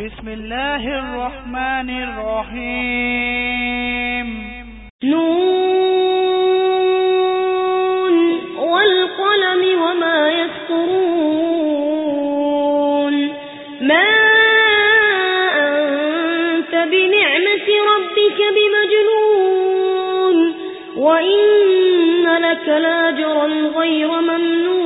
بسم الله الرحمن الرحيم. نون والقلم وما يسطرون ما أنت بنعمة ربك بمجنون. وإن لك لأجرا غير ممنون.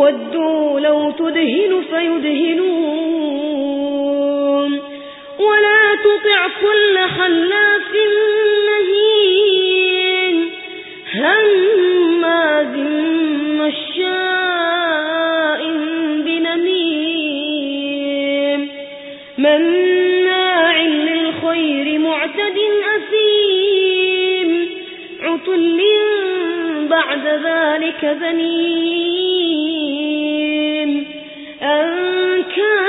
ودوا لو تدهن فيدهنون. ولا تطع كل حلاف مهين. هماز مشاء بنميم. مناع للخير معتد أثيم. بعد ذلك ذنيم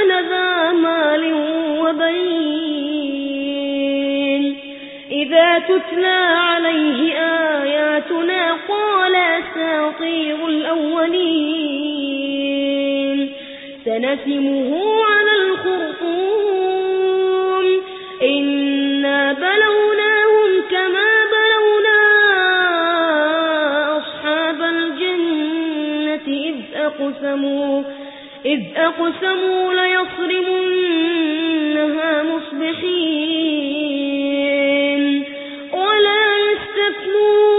كان ذا مال وبين. إذا تتلى عليه آياتنا قال أساطير الأولين. سنسمه على الخرطوم. إنا بلوناهم كما بلونا أصحاب الجنة إذ أقسموا إذ أقسموا ليصرمنها مصبحين ولا يستثنون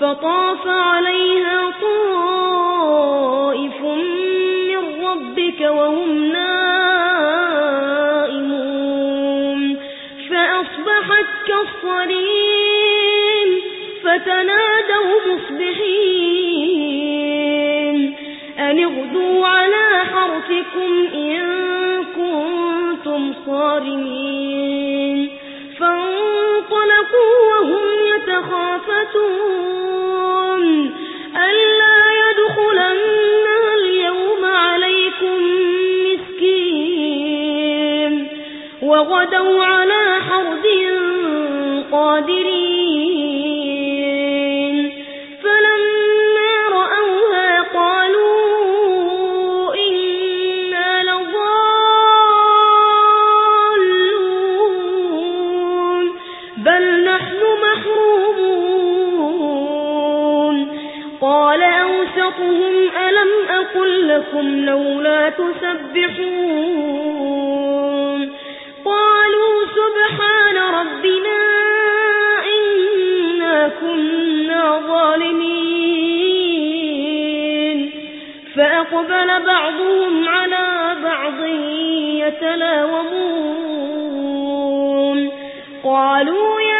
فطاف عليها طائف من ربك وهم نائمون أن اغدوا على حرثكم إن كنتم صارمين فانطلقوا وهم يتخافتون ألا يدخلنها اليوم عليكم مسكين وغدوا على حرد قادرين أوسطهم ألم أقل لكم لولا تسبحون قالوا سبحان ربنا إنا كنا ظالمين فأقبل بعضهم على بعض يتلاومون قالوا يا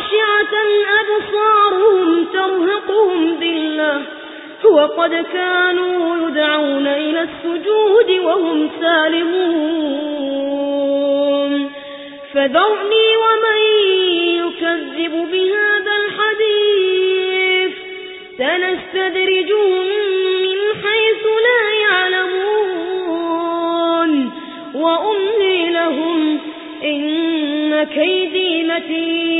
خاشعة أبصارهم ترهقهم ذلة وقد كانوا يدعون إلى السجود وهم سالمون فذرني ومن يكذب بهذا الحديث سنستدرجهم من حيث لا يعلمون وأملي لهم إن كيدي متين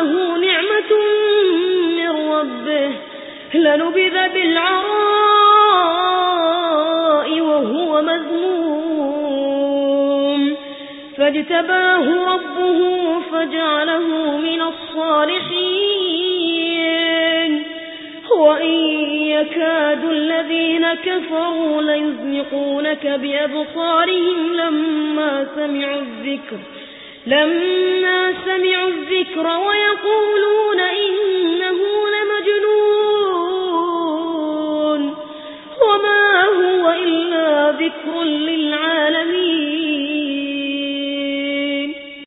تداركه نعمة من ربه. لنبذ بالعراء وهو مذموم. فاجتباه ربه فجعله من الصالحين. وإن يكاد الذين كفروا ليزنقونك بأبصارهم لما سمعوا الذكر لما سمعوا